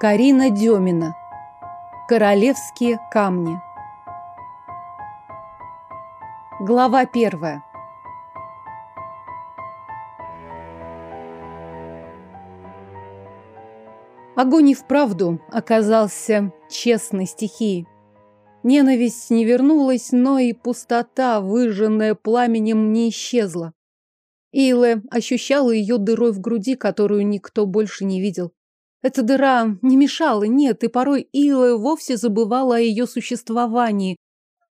Карина Демина. Королевские камни. Глава первая. Огонь и вправду оказался честной стихией. Ненависть не вернулась, но и пустота, выжженная пламенем, не исчезла. Илэ ощущала ее дырой в груди, которую никто больше не видел. Эта дыра не мешала, нет, и порой Илэ вовсе забывала о ее существовании.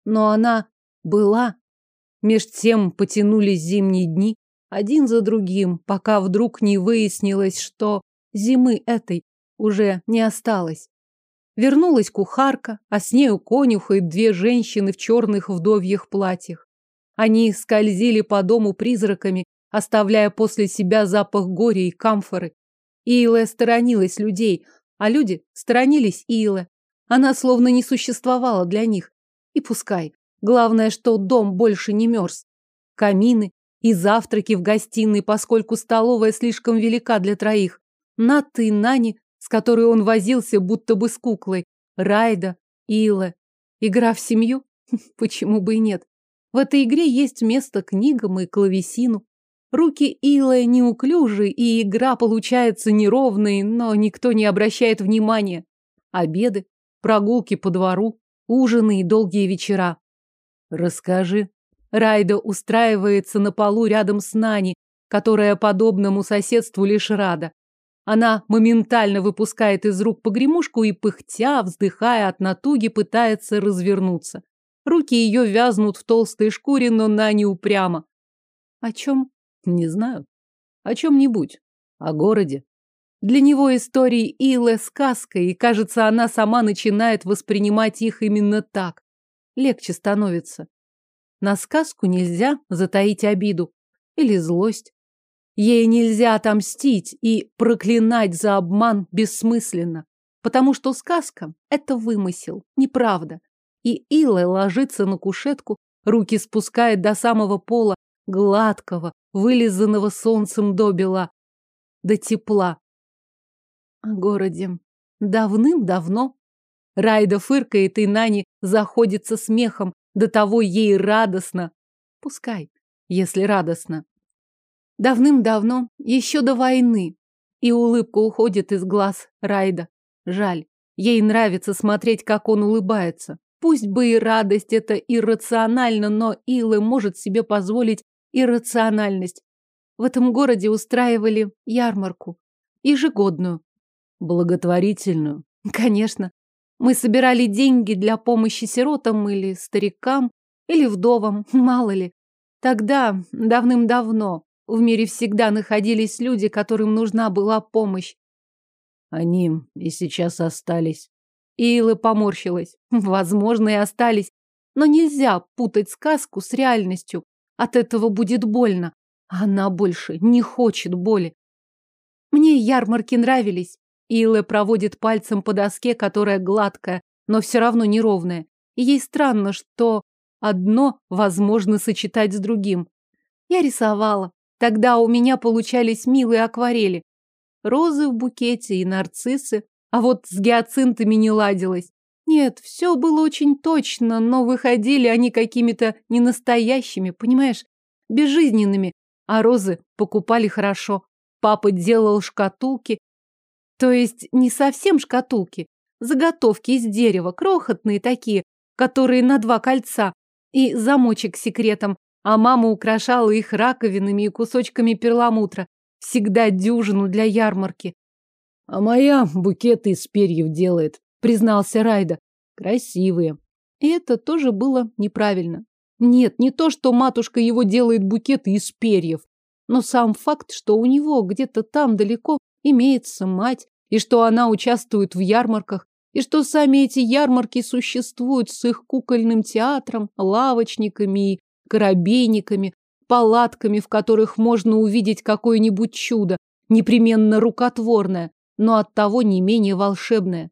Но она была. Меж тем потянулись зимние дни, один за другим, пока вдруг не выяснилось, что зимы этой уже не осталось. Вернулась кухарка, а с нею конюха и две женщины в черных вдовьих платьях. Они скользили по дому призраками, оставляя после себя запах горя и камфоры. Илэ сторонилась людей, а люди сторонились Илэ. Она словно не существовала для них. И пускай. Главное, что дом больше не мерз. Камины и завтраки в гостиной, поскольку столовая слишком велика для троих. Наты и Нани, с которой он возился будто бы с куклой. Райда, Илэ. Игра в семью? Почему бы и нет? В этой игре есть место книгам и клавесину. Руки Илы неуклюжи, и игра получается неровной, но никто не обращает внимания. Обеды, прогулки по двору, ужины и долгие вечера. Расскажи. Райда устраивается на полу рядом с Нани, которая подобному соседству лишь рада. Она моментально выпускает из рук погремушку и, пыхтя, вздыхая от натуги, пытается развернуться. Руки ее вязнут в толстой шкуре, но Нани упряма. О чем не знаю. О чем-нибудь. О городе. Для него истории Илэ сказка, и, кажется, она сама начинает воспринимать их именно так. Легче становится. На сказку нельзя затаить обиду или злость. Ей нельзя отомстить и проклинать за обман бессмысленно, потому что сказка – это вымысел, неправда. И Илэ ложится на кушетку, руки спускает до самого пола, гладкого, вылизанного солнцем до бела, до тепла. О городе давным-давно. Райда фыркает, и Нани заходится смехом, до того ей радостно. Пускай, если радостно. Давным-давно, еще до войны, и улыбка уходит из глаз Райда. Жаль, ей нравится смотреть, как он улыбается. Пусть бы и радость это иррационально, но Илы может себе позволить иррациональность. В этом городе устраивали ярмарку. Ежегодную. Благотворительную. Конечно. Мы собирали деньги для помощи сиротам или старикам, или вдовам, мало ли. Тогда, давным-давно, в мире всегда находились люди, которым нужна была помощь. Они и сейчас остались. Ила поморщилась. Возможно, и остались. Но нельзя путать сказку с реальностью. От этого будет больно. Она больше не хочет боли. Мне ярмарки нравились. Илэ проводит пальцем по доске, которая гладкая, но все равно неровная. И ей странно, что одно возможно сочетать с другим. Я рисовала. Тогда у меня получались милые акварели. Розы в букете и нарциссы. А вот с гиацинтами не ладилось. Нет, все было очень точно, но выходили они какими-то ненастоящими, понимаешь, безжизненными. А розы покупали хорошо. Папа делал шкатулки. То есть не совсем шкатулки. Заготовки из дерева, крохотные такие, которые на два кольца. И замочек с секретом. А мама украшала их раковинами и кусочками перламутра. Всегда дюжину для ярмарки. А моя букеты из перьев делает признался Райда. Красивые. И это тоже было неправильно. Нет, не то, что матушка его делает букеты из перьев, но сам факт, что у него где-то там далеко имеется мать, и что она участвует в ярмарках, и что сами эти ярмарки существуют с их кукольным театром, лавочниками и коробейниками, палатками, в которых можно увидеть какое-нибудь чудо, непременно рукотворное, но оттого не менее волшебное.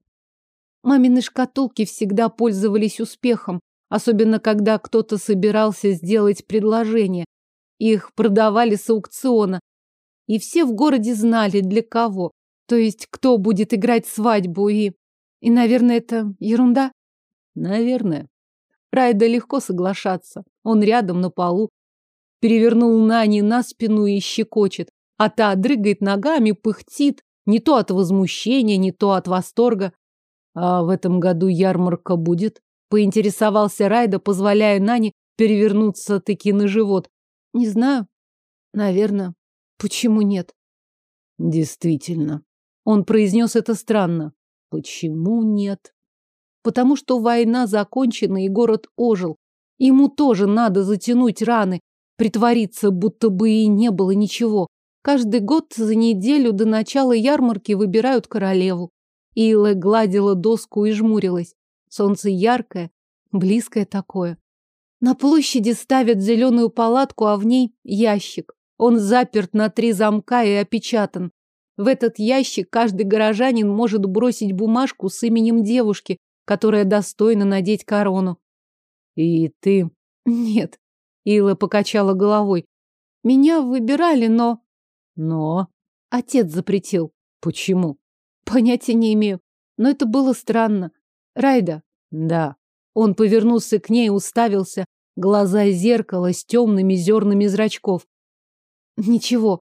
Мамины шкатулки всегда пользовались успехом, особенно когда кто-то собирался сделать предложение. Их продавали с аукциона. И все в городе знали, для кого. То есть, кто будет играть свадьбу и... И, наверное, это ерунда? Наверное. Райда легко соглашаться. Он рядом на полу. Перевернул Нани на спину и щекочет. А та дрыгает ногами, пыхтит. Не то от возмущения, не то от восторга. А в этом году ярмарка будет? Поинтересовался Райда, позволяя Нани перевернуться таки на живот. Не знаю. Наверное. Почему нет? Действительно. Он произнес это странно. Почему нет? Потому что война закончена и город ожил. Ему тоже надо затянуть раны, притвориться, будто бы и не было ничего. Каждый год за неделю до начала ярмарки выбирают королеву. Илла гладила доску и жмурилась. Солнце яркое, близкое такое. На площади ставят зеленую палатку, а в ней ящик. Он заперт на три замка и опечатан. В этот ящик каждый горожанин может бросить бумажку с именем девушки, которая достойна надеть корону. И ты? Нет. Ила покачала головой. Меня выбирали, но... Но? Отец запретил. Почему? Понятия не имею. Но это было странно. Райда. Да. Он повернулся к ней, уставился. Глаза зеркало с темными зернами зрачков. Ничего.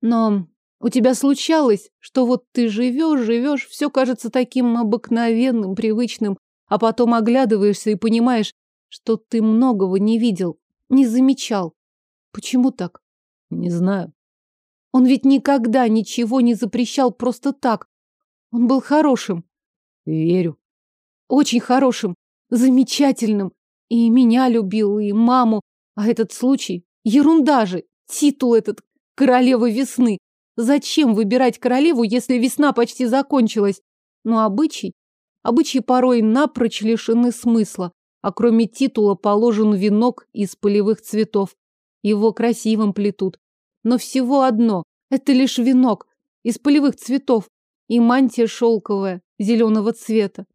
Но у тебя случалось, что вот ты живешь, живешь, все кажется таким обыкновенным, привычным, а потом оглядываешься и понимаешь, что ты многого не видел, не замечал. Почему так? Не знаю. Он ведь никогда ничего не запрещал просто так. Он был хорошим. Верю. Очень хорошим, замечательным. И меня любил, и маму. А этот случай — ерунда же. Титул этот королевы весны. Зачем выбирать королеву, если весна почти закончилась? Но обычай... Обычаи порой напрочь лишены смысла, а кроме титула положен венок из полевых цветов. Его красивым плетут. Но всего одно — это лишь венок из полевых цветов и мантия шелковая, зеленого цвета.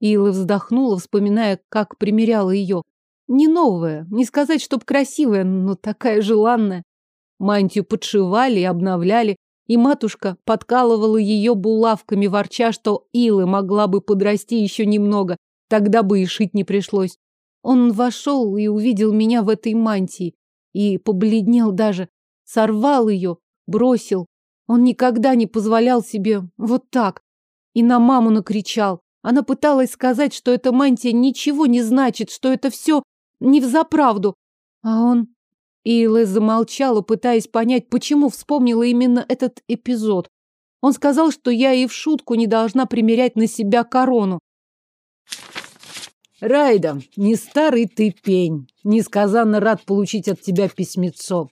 Ила вздохнула, вспоминая, как примеряла ее. Не новая, не сказать, чтоб красивая, но такая желанная. Мантию подшивали и обновляли, и матушка подкалывала ее булавками, ворча, что Илы могла бы подрасти еще немного, тогда бы и шить не пришлось. Он вошел и увидел меня в этой мантии, и побледнел даже, сорвал ее, бросил. Он никогда не позволял себе вот так. И на маму накричал. Она пыталась сказать, что эта мантия ничего не значит, что это все не взаправду. А он Илэ замолчала, пытаясь понять, почему вспомнила именно этот эпизод. Он сказал, что я и в шутку не должна примерять на себя корону. Райда, не старый ты пень. Несказанно рад получить от тебя письмецо.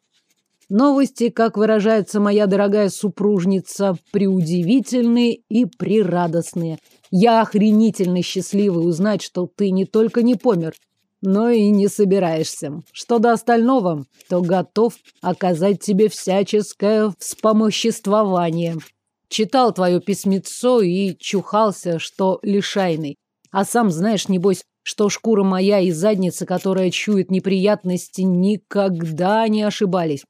Новости, как выражается моя дорогая супружница, преудивительные и прирадостные. Я охренительно счастливый узнать, что ты не только не помер, но и не собираешься. Что до остального, то готов оказать тебе всяческое вспомоществование. Читал твое письмецо и чухался, что лишайный. А сам знаешь, небось, что шкура моя и задница, которая чует неприятности, никогда не ошибались.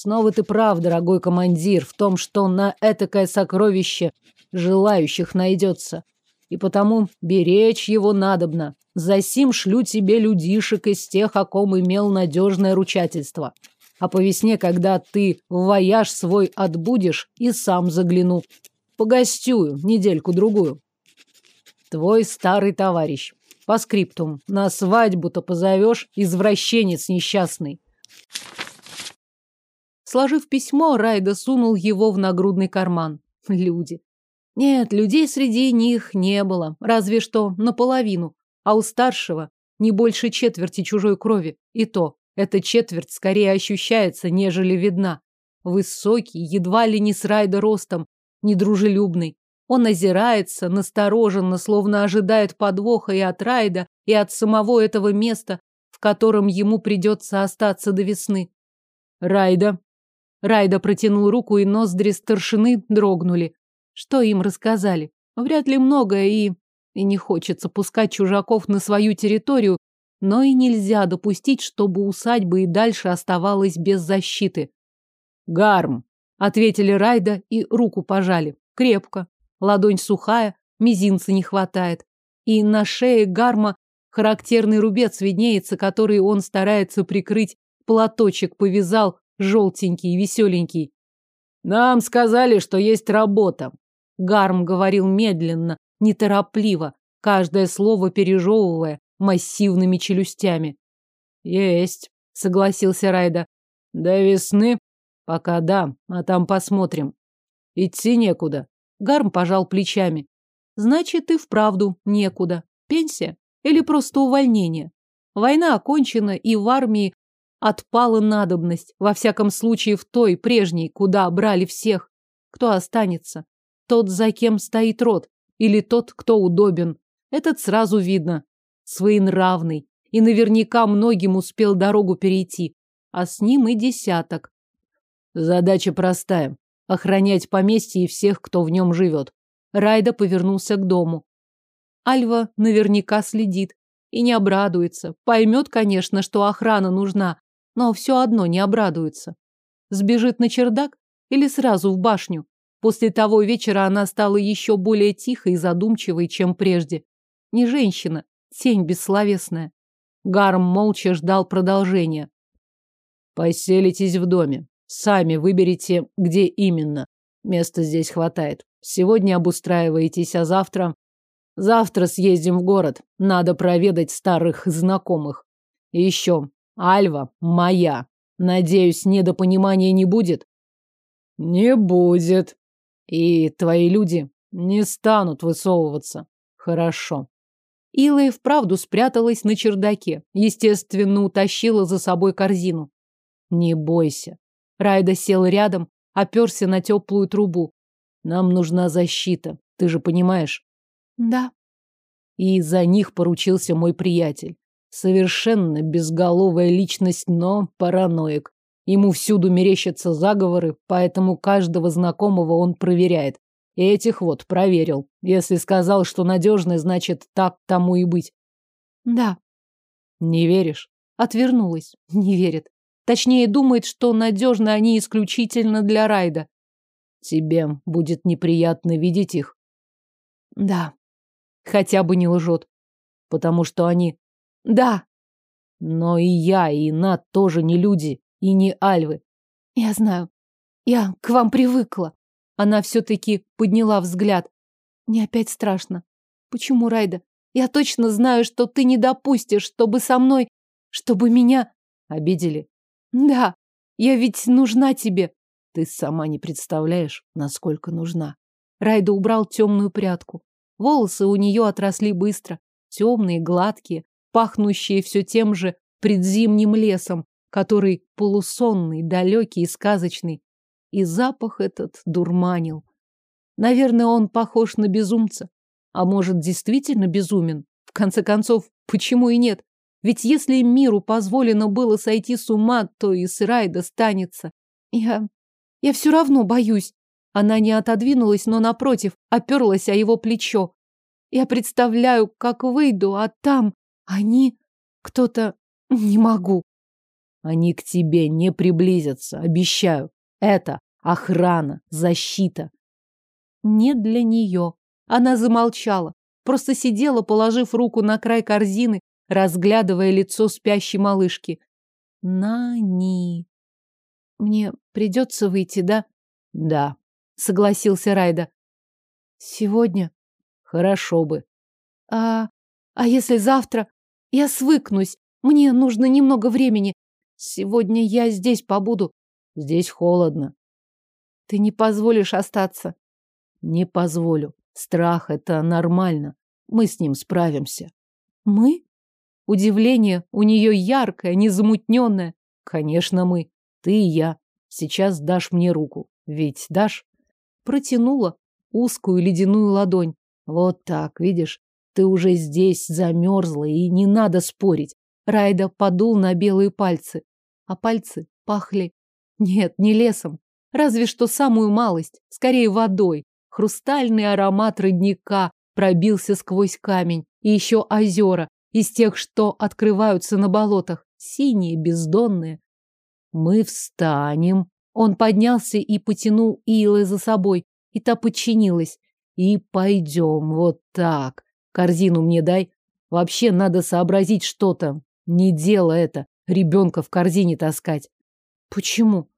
Снова ты прав, дорогой командир, в том, что на этакое сокровище желающих найдется. И потому беречь его надобно. Засим шлю тебе людишек из тех, о ком имел надежное ручательство. А по весне, когда ты вояж свой отбудешь, и сам загляну. Погостюю недельку-другую. Твой старый товарищ. По скриптум. На свадьбу-то позовешь, извращенец несчастный. Сложив письмо, Райда сунул его в нагрудный карман. Люди. Нет, людей среди них не было, разве что наполовину а у старшего не больше четверти чужой крови. И то, эта четверть скорее ощущается, нежели видна. Высокий, едва ли не с Райда ростом, недружелюбный. Он озирается, настороженно, словно ожидает подвоха и от Райда, и от самого этого места, в котором ему придется остаться до весны. Райда. Райда протянул руку, и ноздри старшины дрогнули. Что им рассказали? Вряд ли многое, и и не хочется пускать чужаков на свою территорию, но и нельзя допустить, чтобы усадьба и дальше оставалась без защиты. «Гарм», — ответили Райда и руку пожали. крепко. Ладонь сухая, мизинца не хватает. И на шее гарма характерный рубец виднеется, который он старается прикрыть. Платочек повязал, желтенький, веселенький. Нам сказали, что есть работа. Гарм говорил медленно, неторопливо, каждое слово пережевывая массивными челюстями. Есть, согласился Райда. До весны? Пока да, а там посмотрим. Идти некуда. Гарм пожал плечами. Значит, и вправду некуда. Пенсия? Или просто увольнение? Война окончена, и в армии отпала надобность. Во всяком случае, в той, прежней, куда брали всех. Кто останется? Тот, за кем стоит род. Или тот, кто удобен. Этот сразу видно. Своенравный. И наверняка многим успел дорогу перейти. А с ним и десяток. Задача простая охранять поместье и всех, кто в нем живет. Райда повернулся к дому. Альва наверняка следит и не обрадуется. Поймет, конечно, что охрана нужна, но все одно не обрадуется. Сбежит на чердак или сразу в башню? После того вечера она стала еще более тихой и задумчивой, чем прежде. Не женщина, тень бессловесная. Гарм молча ждал продолжения. «Поселитесь в доме. Сами выберите, где именно. Места здесь хватает. Сегодня обустраиваетесь, а завтра... Завтра съездим в город. Надо проведать старых знакомых. И еще. Альва моя. Надеюсь, недопонимания не будет? Не будет. И твои люди не станут высовываться. Хорошо. Ила и вправду спряталась на чердаке. Естественно, утащила за собой корзину. Не бойся. Райда сел рядом, оперся на теплую трубу. Нам нужна защита, ты же понимаешь? Да. И за них поручился мой приятель. Совершенно безголовая личность, но параноик. Ему всюду мерещатся заговоры, поэтому каждого знакомого он проверяет. И этих вот проверил. Если сказал, что надежный, значит, так тому и быть. Да. Не веришь? Отвернулась. Не верит. Точнее, думает, что надежны они исключительно для Райда. Тебе будет неприятно видеть их? Да. Хотя бы не лжет. Потому что они... Да. Но и я, и Над тоже не люди, и не альвы. Я знаю. Я к вам привыкла. Она все-таки подняла взгляд. Мне опять страшно. Почему, Райда? Я точно знаю, что ты не допустишь, чтобы со мной... Чтобы меня... Обидели? Да, я ведь нужна тебе. Ты сама не представляешь, насколько нужна. Райда убрал темную прядку. Волосы у нее отросли быстро, темные, гладкие, пахнущие все тем же предзимним лесом, который полусонный, далекий и сказочный. И запах этот дурманил. Наверное, он похож на безумца. А может, действительно безумен? В конце концов, почему и нет? Ведь если миру позволено было сойти с ума, то и с Райда станется. Я... я все равно боюсь. Она не отодвинулась, но, напротив, оперлась о его плечо. Я представляю, как выйду, а там они... Кто-то... Не могу. Они к тебе не приблизятся, обещаю. Это охрана, защита. Не для нее. Она замолчала, просто сидела, положив руку на край корзины разглядывая лицо спящей малышки. Нани. Мне придется выйти, да? Да, согласился Райда. Сегодня? Хорошо бы. А, а если завтра? Я свыкнусь. Мне нужно немного времени. Сегодня я здесь побуду. Здесь холодно. Ты не позволишь остаться? Не позволю. Страх — это нормально. Мы с ним справимся. Мы? Удивление у нее яркое, незамутненное. Конечно, мы. Ты и я. Сейчас дашь мне руку. Ведь дашь? Протянула узкую ледяную ладонь. Вот так, видишь? Ты уже здесь замерзла, и не надо спорить. Райда подул на белые пальцы. А пальцы пахли... Нет, не лесом. Разве что самую малость. Скорее водой. Хрустальный аромат родника пробился сквозь камень. И еще озера, из тех, что открываются на болотах, синие, бездонные. Мы встанем. Он поднялся и потянул Илы за собой. и та подчинилась. И пойдем вот так. Корзину мне дай. Вообще надо сообразить что-то. Не дело это, ребенка в корзине таскать. Почему?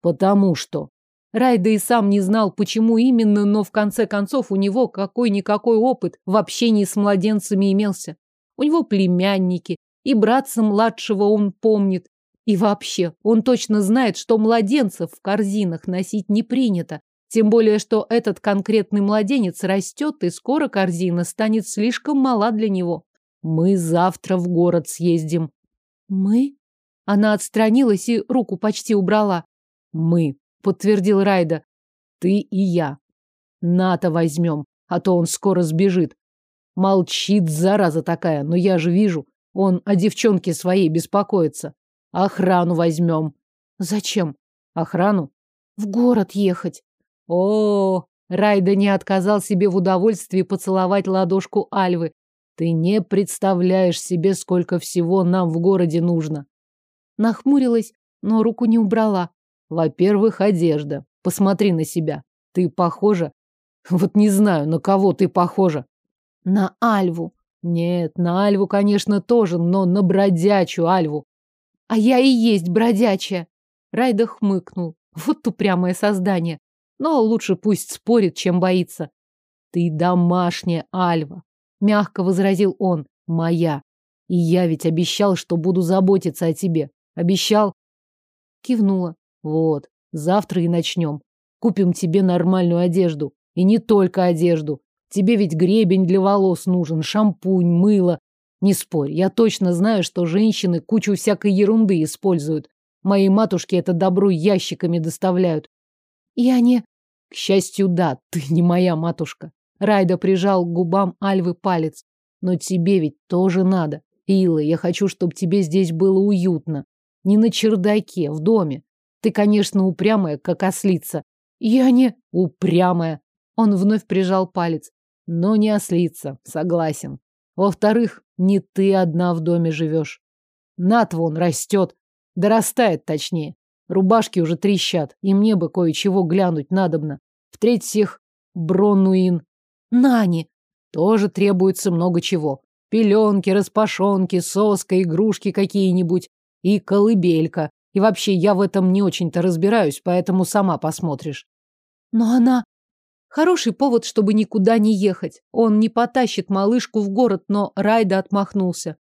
Потому что. Райда и сам не знал, почему именно, но в конце концов у него какой-никакой опыт в общении с младенцами имелся. У него племянники, и братца младшего он помнит. И вообще, он точно знает, что младенцев в корзинах носить не принято. Тем более, что этот конкретный младенец растет, и скоро корзина станет слишком мала для него. Мы завтра в город съездим. Мы? Она отстранилась и руку почти убрала. Мы, подтвердил Райда. Ты и я. Ната возьмем, а то он скоро сбежит. Молчит, зараза такая, но я же вижу, он о девчонке своей беспокоится. Охрану возьмем. Зачем? Охрану? В город ехать. О, Райда не отказал себе в удовольствии поцеловать ладошку Альвы. Ты не представляешь себе, сколько всего нам в городе нужно. Нахмурилась, но руку не убрала. Во-первых, одежда. Посмотри на себя. Ты похожа? Вот не знаю, на кого ты похожа. На Альву. Нет, на Альву, конечно, тоже, но на бродячую Альву. А я и есть бродячая. Райда хмыкнул. Вот упрямое создание. Но лучше пусть спорит, чем боится. Ты домашняя Альва, мягко возразил он. Моя. И я ведь обещал, что буду заботиться о тебе. Обещал. Кивнула. Вот, завтра и начнем. Купим тебе нормальную одежду. И не только одежду. Тебе ведь гребень для волос нужен, шампунь, мыло. Не спорь, я точно знаю, что женщины кучу всякой ерунды используют. Моей матушке это добро ящиками доставляют. Я не... К счастью, да, ты не моя матушка. Райда прижал к губам Альвы палец. Но тебе ведь тоже надо. Ила, я хочу, чтобы тебе здесь было уютно. Не на чердаке, в доме. Ты, конечно, упрямая, как ослица. Я не... Упрямая. Он вновь прижал палец но не ослица, согласен. Во-вторых, не ты одна в доме живешь. Нат вон растет, дорастает точнее. Рубашки уже трещат, и мне бы кое-чего глянуть надобно. В-третьих, Бронуин. Нани. Тоже требуется много чего. Пеленки, распашонки, соска, игрушки какие-нибудь. И колыбелька. И вообще, я в этом не очень-то разбираюсь, поэтому сама посмотришь. Но она... Хороший повод, чтобы никуда не ехать. Он не потащит малышку в город, но Райда отмахнулся.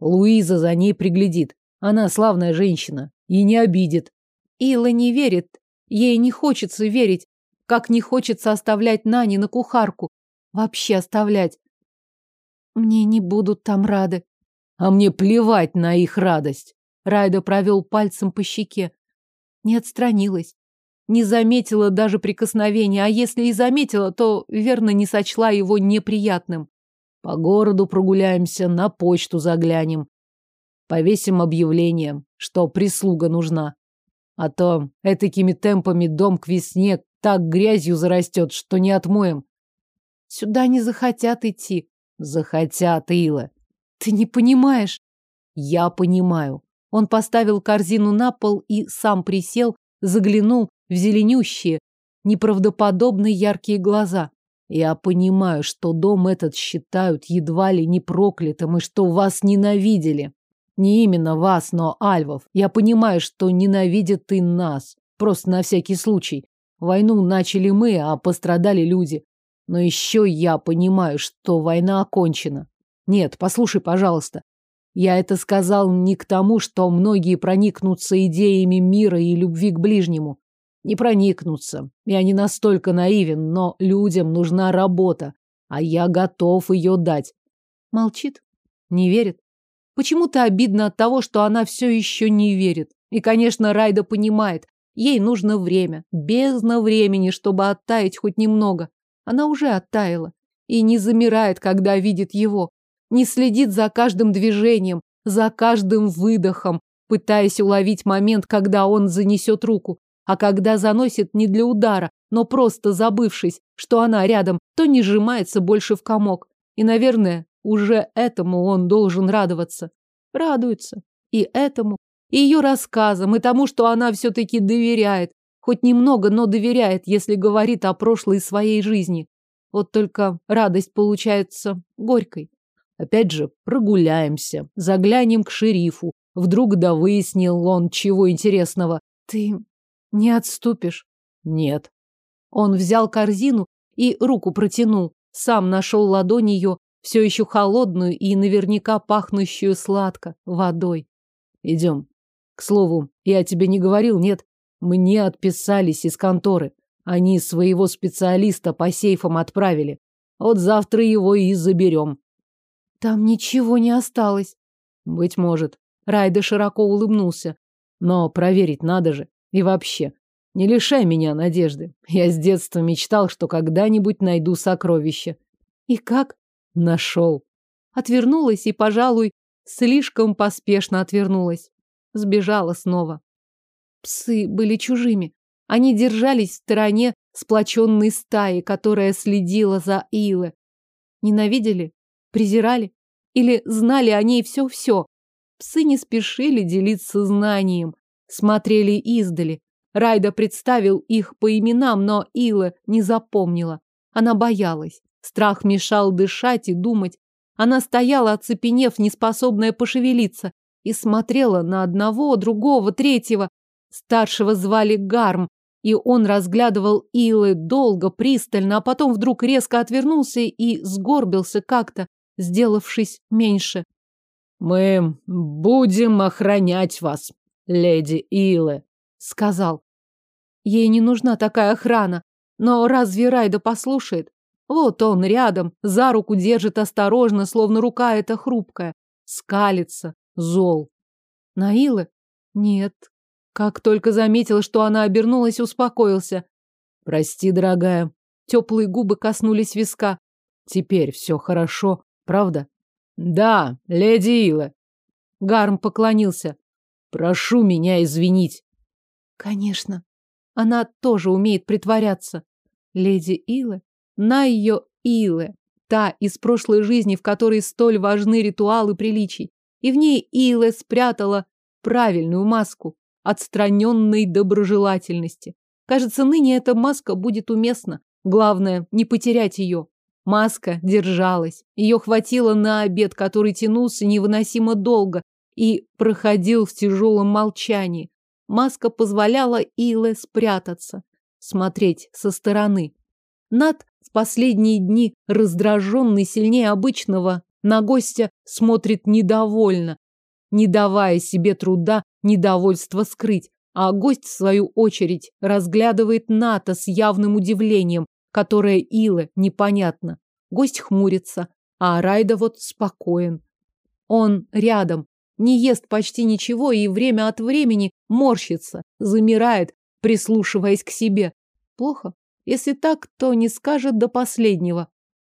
Луиза за ней приглядит. Она славная женщина и не обидит. Ила не верит. Ей не хочется верить, как не хочется оставлять Нани на кухарку. Вообще оставлять. Мне не будут там рады. А мне плевать на их радость. Райда провел пальцем по щеке. Не отстранилась. Не заметила даже прикосновения, а если и заметила, то верно не сочла его неприятным. По городу прогуляемся, на почту заглянем. Повесим объявление, что прислуга нужна. А то этакими темпами дом к весне так грязью зарастет, что не отмоем. Сюда не захотят идти. Захотят, Ила. Ты не понимаешь. Я понимаю. Он поставил корзину на пол и сам присел, заглянул в зеленющие, неправдоподобно яркие глаза. Я понимаю, что дом этот считают едва ли не проклятым и что вас ненавидели. Не именно вас, но альвов. Я понимаю, что ненавидят и нас. Просто на всякий случай. Войну начали мы, а пострадали люди. Но еще я понимаю, что война окончена. Нет, послушай, пожалуйста. Я это сказал не к тому, что многие проникнутся идеями мира и любви к ближнему не проникнуться. Я не настолько наивен, но людям нужна работа, а я готов ее дать. Молчит, не верит. Почему-то обидно от того, что она все еще не верит. И, конечно, Райда понимает, ей нужно время, бездна времени, чтобы оттаять хоть немного. Она уже оттаяла и не замирает, когда видит его, не следит за каждым движением, за каждым выдохом, пытаясь уловить момент, когда он занесет руку. А когда заносит не для удара, но просто забывшись, что она рядом, то не сжимается больше в комок. И, наверное, уже этому он должен радоваться. Радуется. И этому, и ее рассказам, и тому, что она все-таки доверяет. Хоть немного, но доверяет, если говорит о прошлой своей жизни. Вот только радость получается горькой. Опять же, прогуляемся, заглянем к шерифу. Вдруг да выяснил он чего интересного. Ты не отступишь? Нет. Он взял корзину и руку протянул. Сам нашел ладонь ее, все еще холодную и наверняка пахнущую сладко, водой. Идем. К слову, я тебе не говорил, нет? Мне отписались из конторы. Они своего специалиста по сейфам отправили. Вот завтра его и заберем. Там ничего не осталось. Быть может. Райда широко улыбнулся. Но проверить надо же. И вообще, не лишай меня надежды. Я с детства мечтал, что когда-нибудь найду сокровище. И как? Нашел. Отвернулась и, пожалуй, слишком поспешно отвернулась. Сбежала снова. Псы были чужими. Они держались в стороне сплоченной стаи, которая следила за Илы. Ненавидели? Презирали? Или знали о ней все-все? Псы не спешили делиться знанием, смотрели издали. Райда представил их по именам, но Ила не запомнила. Она боялась. Страх мешал дышать и думать. Она стояла, оцепенев, неспособная пошевелиться, и смотрела на одного, другого, третьего. Старшего звали Гарм, и он разглядывал Илы долго, пристально, а потом вдруг резко отвернулся и сгорбился как-то, сделавшись меньше. «Мы будем охранять вас, леди Илы», — сказал. Ей не нужна такая охрана, но разве Райда послушает? Вот он рядом, за руку держит осторожно, словно рука эта хрупкая. Скалится, зол. Наила? Нет. Как только заметил, что она обернулась, успокоился. Прости, дорогая. Теплые губы коснулись виска. Теперь все хорошо, правда? Да, леди Ила. Гарм поклонился. Прошу меня извинить. Конечно. Она тоже умеет притворяться. Леди Ила? На ее Иле. Та из прошлой жизни, в которой столь важны ритуалы приличий. И в ней Иле спрятала правильную маску отстраненной доброжелательности. Кажется, ныне эта маска будет уместна. Главное, не потерять ее. Маска держалась. Ее хватило на обед, который тянулся невыносимо долго и проходил в тяжелом молчании. Маска позволяла Иле спрятаться, смотреть со стороны. Над в последние дни раздраженный сильнее обычного на гостя смотрит недовольно, не давая себе труда недовольство скрыть, а гость, в свою очередь, разглядывает Ната с явным удивлением, которое Иле непонятно. Гость хмурится, а Райда вот спокоен. Он рядом, не ест почти ничего и время от времени морщится, замирает, прислушиваясь к себе. Плохо? Если так, то не скажет до последнего.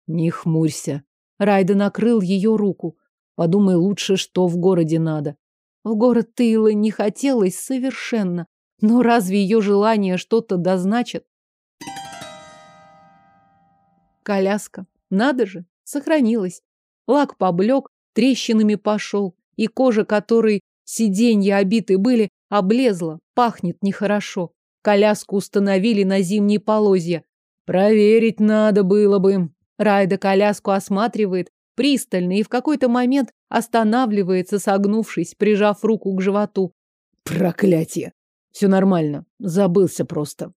Не хмурься. Райда накрыл ее руку. Подумай лучше, что в городе надо. В город Тейла не хотелось совершенно. Но разве ее желание что-то дозначит? Коляска. Надо же, сохранилась. Лак поблек, трещинами пошел, и кожа, которой сиденья обиты были, облезла, пахнет нехорошо. Коляску установили на зимние полозья. Проверить надо было бы. Райда коляску осматривает пристально и в какой-то момент останавливается, согнувшись, прижав руку к животу. Проклятие! Все нормально. Забылся просто.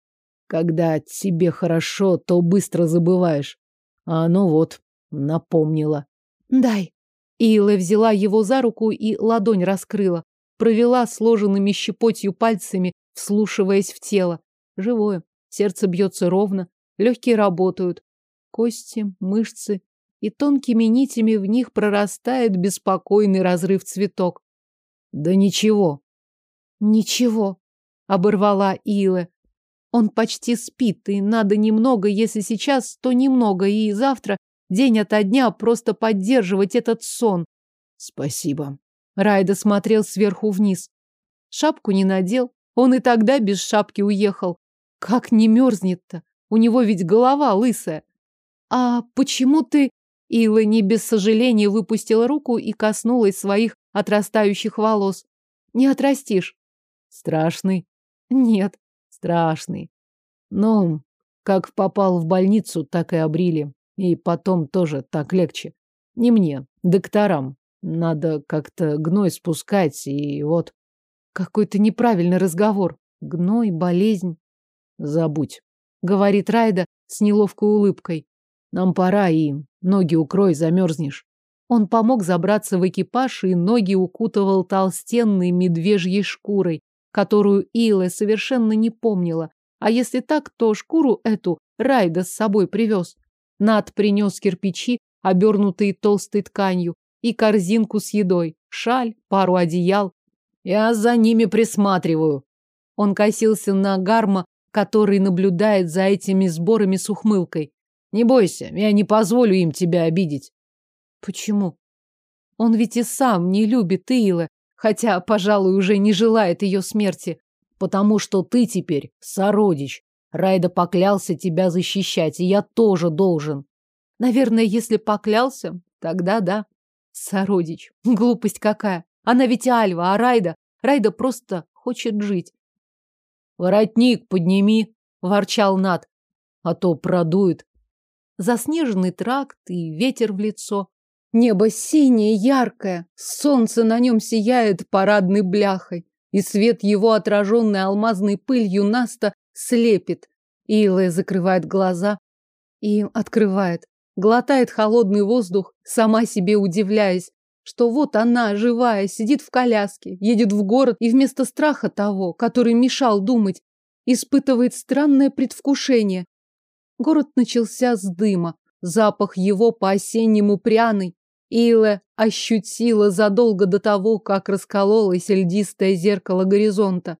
Когда тебе хорошо, то быстро забываешь. А оно вот напомнило. Дай. Ила взяла его за руку и ладонь раскрыла. Провела сложенными щепотью пальцами, вслушиваясь в тело. Живое. Сердце бьется ровно. Легкие работают. Кости, мышцы, и тонкими нитями в них прорастает беспокойный разрыв цветок. Да ничего. Ничего, оборвала Илэ. Он почти спит, и надо немного, если сейчас, то немного, и завтра, день ото дня, просто поддерживать этот сон. Спасибо. Райда смотрел сверху вниз. Шапку не надел, он и тогда без шапки уехал. Как не мерзнет-то? У него ведь голова лысая. А почему ты... Ила не без сожаления выпустила руку и коснулась своих отрастающих волос. Не отрастишь. Страшный? Нет. Страшный. Но как попал в больницу, так и обрили. И потом тоже так легче. Не мне, докторам. Надо как-то гной спускать, и вот... Какой-то неправильный разговор. Гной, болезнь. Забудь, говорит Райда с неловкой улыбкой. Нам пора, и ноги укрой, замерзнешь. Он помог забраться в экипаж и ноги укутывал толстенной медвежьей шкурой, которую Илэ совершенно не помнила. А если так, то шкуру эту Райда с собой привез. Над принес кирпичи, обернутые толстой тканью, и корзинку с едой, шаль, пару одеял. Я за ними присматриваю. Он косился на Гарма, который наблюдает за этими сборами с ухмылкой. Не бойся, я не позволю им тебя обидеть. Почему? Он ведь и сам не любит Илы, хотя, пожалуй, уже не желает ее смерти. Потому что ты теперь сородич. Райда поклялся тебя защищать, и я тоже должен. Наверное, если поклялся, тогда да. Сородич. Глупость какая. Она ведь Альва, а Райда... Райда просто хочет жить. Воротник подними, ворчал Над, а то продует. Заснеженный тракт и ветер в лицо. Небо синее, яркое, солнце на нем сияет парадной бляхой, и свет его, отраженный алмазной пылью Наста, слепит. Илая закрывает глаза и открывает, глотает холодный воздух, сама себе удивляясь, что вот она, живая, сидит в коляске, едет в город и вместо страха того, который мешал думать, испытывает странное предвкушение. Город начался с дыма, запах его по-осеннему пряный, Илэ ощутила задолго до того, как раскололось льдистое зеркало горизонта.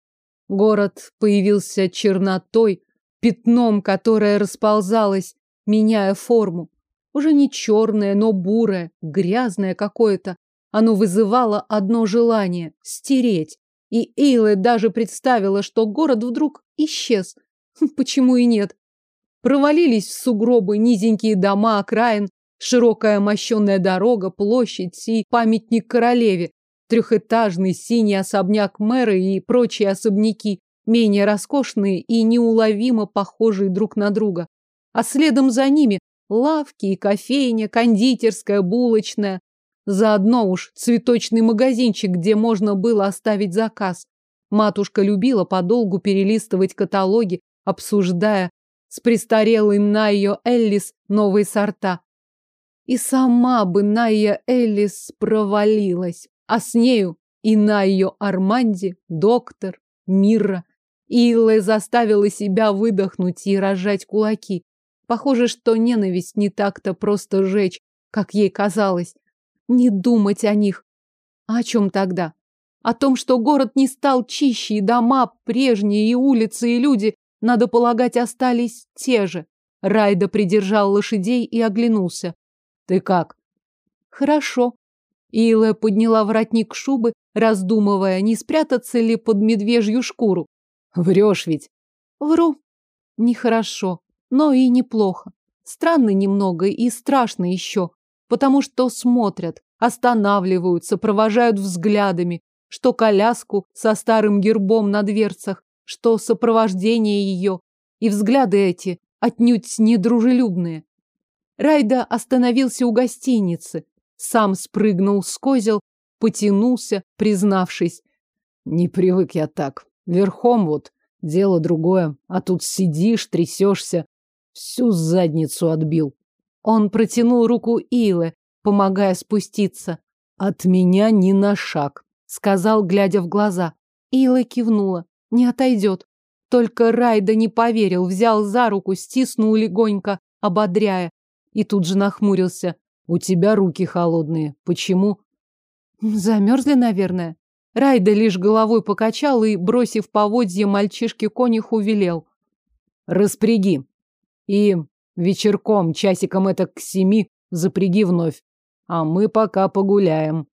Город появился чернотой, пятном, которое расползалось, меняя форму. Уже не черное, но бурое, грязное какое-то. Оно вызывало одно желание — стереть. И Эйлэ даже представила, что город вдруг исчез. Почему и нет? Провалились в сугробы низенькие дома окраин, Широкая мощенная дорога, площадь и памятник королеве, трехэтажный синий особняк мэра и прочие особняки, менее роскошные и неуловимо похожие друг на друга. А следом за ними лавки и кофейня, кондитерская, булочная. Заодно уж цветочный магазинчик, где можно было оставить заказ. Матушка любила подолгу перелистывать каталоги, обсуждая с престарелой на ее Эллис новые сорта. И сама бы Найя Элис провалилась, а с нею и на ее Арманде, доктор, Мира. Илла заставила себя выдохнуть и рожать кулаки. Похоже, что ненависть не так-то просто жечь, как ей казалось. Не думать о них. А о чем тогда? О том, что город не стал чище, и дома прежние, и улицы, и люди, надо полагать, остались те же. Райда придержал лошадей и оглянулся. Ты как? Хорошо. Ила подняла воротник шубы, раздумывая, не спрятаться ли под медвежью шкуру. Врешь ведь? Вру. Нехорошо, но и неплохо. Странно немного и страшно еще, потому что смотрят, останавливаются, провожают взглядами, что коляску со старым гербом на дверцах, что сопровождение ее, и взгляды эти отнюдь недружелюбные. Райда остановился у гостиницы, сам спрыгнул с козел, потянулся, признавшись. Не привык я так. Верхом вот дело другое, а тут сидишь, трясешься, всю задницу отбил. Он протянул руку Илы, помогая спуститься. От меня ни на шаг, сказал, глядя в глаза. Ила кивнула. Не отойдет. Только Райда не поверил, взял за руку, стиснул легонько, ободряя. И тут же нахмурился. У тебя руки холодные. Почему? Замерзли, наверное. Райда лишь головой покачал и, бросив поводье мальчишке конюху, велел. Распряги. И вечерком, часиком это к семи, запряги вновь. А мы пока погуляем.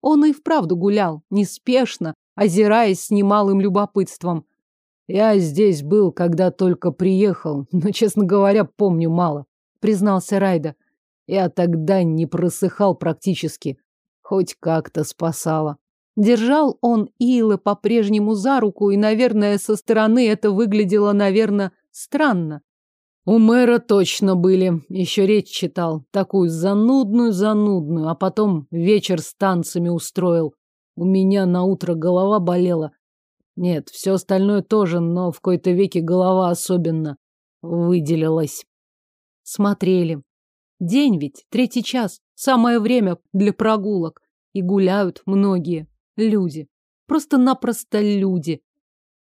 Он и вправду гулял, неспешно, озираясь с немалым любопытством. Я здесь был, когда только приехал, но, честно говоря, помню мало признался Райда. Я тогда не просыхал практически. Хоть как-то спасала. Держал он Илы по-прежнему за руку, и, наверное, со стороны это выглядело, наверное, странно. У мэра точно были. Еще речь читал. Такую занудную-занудную, а потом вечер с танцами устроил. У меня на утро голова болела. Нет, все остальное тоже, но в кои-то веке голова особенно выделилась. Смотрели. День ведь, третий час. Самое время для прогулок. И гуляют многие. Люди. Просто-напросто люди.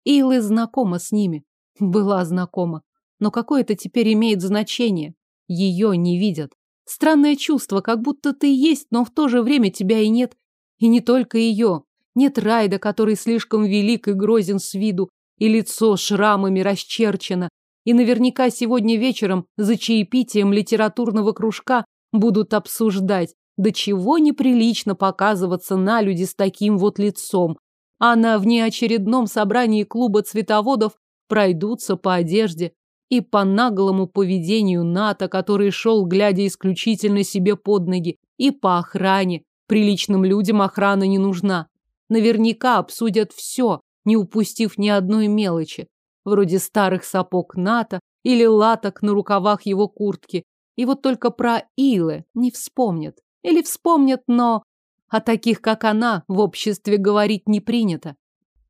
Илы знакома с ними. Была знакома. Но какое это теперь имеет значение? Ее не видят. Странное чувство, как будто ты есть, но в то же время тебя и нет. И не только ее. Нет Райда, который слишком велик и грозен с виду, и лицо шрамами расчерчено. И наверняка сегодня вечером за чаепитием литературного кружка будут обсуждать, до чего неприлично показываться на люди с таким вот лицом. А на внеочередном собрании клуба цветоводов пройдутся по одежде и по наглому поведению Ната, который шел, глядя исключительно себе под ноги, и по охране. Приличным людям охрана не нужна. Наверняка обсудят все, не упустив ни одной мелочи, вроде старых сапог Ната или латок на рукавах его куртки. И вот только про Илы не вспомнят. Или вспомнят, но о таких, как она, в обществе говорить не принято.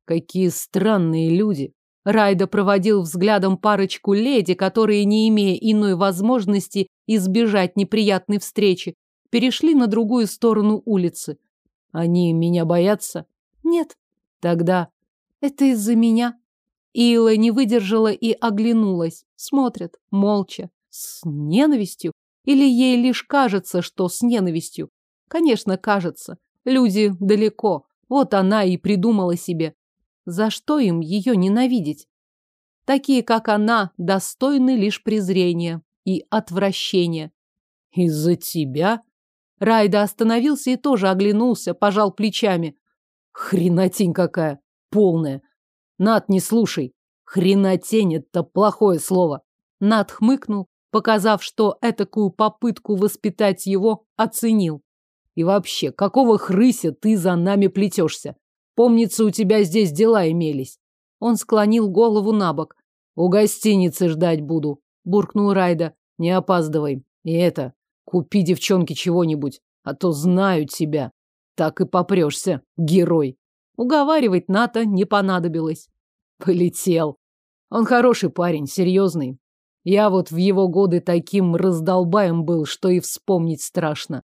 Какие странные люди. Райда проводил взглядом парочку леди, которые, не имея иной возможности избежать неприятной встречи, перешли на другую сторону улицы. Они меня боятся? Нет. Тогда это из-за меня. Ила не выдержала и оглянулась. Смотрят, молча, с ненавистью. Или ей лишь кажется, что с ненавистью? Конечно, кажется. Люди далеко. Вот она и придумала себе. За что им ее ненавидеть? Такие, как она, достойны лишь презрения и отвращения. Из-за тебя? Райда остановился и тоже оглянулся, пожал плечами. Хренотень какая! Полная! Над, не слушай! Хренотень — это плохое слово. Над хмыкнул, показав, что этакую попытку воспитать его оценил. И вообще, какого хрыся ты за нами плетешься? Помнится, у тебя здесь дела имелись. Он склонил голову на бок. У гостиницы ждать буду, буркнул Райда. Не опаздывай. И это, купи девчонке чего-нибудь, а то знаю тебя. Так и попрешься, герой. Уговаривать Ната не понадобилось. Полетел. Он хороший парень, серьезный. Я вот в его годы таким раздолбаем был, что и вспомнить страшно.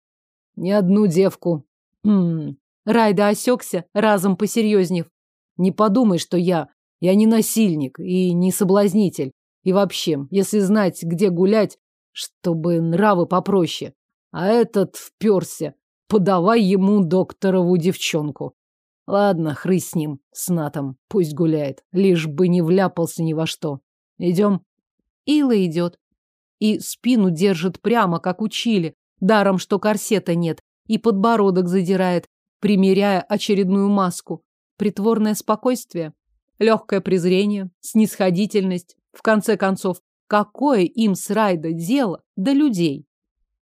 Ни одну девку. Хм. Райда осекся, разом посерьезнев. Не подумай, что я... Я не насильник и не соблазнитель. И вообще, если знать, где гулять, чтобы нравы попроще. А этот вперся. Подавай ему докторову девчонку. Ладно, хры с ним, с Натом. Пусть гуляет. Лишь бы не вляпался ни во что. Идем. Ила идет. И спину держит прямо, как учили. Даром, что корсета нет. И подбородок задирает, примеряя очередную маску. Притворное спокойствие. Легкое презрение, снисходительность. В конце концов, какое им с Райда дело до людей?